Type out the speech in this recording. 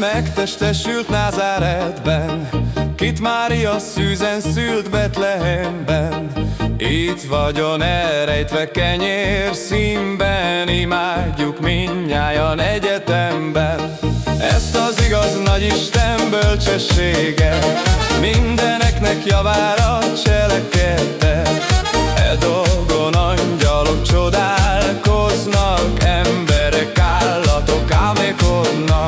megtestesült Názáretben, Kit Mária szűzen szült Betlehemben. Itt vagyon elrejtve kenyér színben, imádjuk minnyájan egyetemben. Ezt az igaz nagy Isten bölcsessége, mindeneknek javára cselekedte. E dolgon angyalok csodálkoznak, emberek állatok álmékodnak.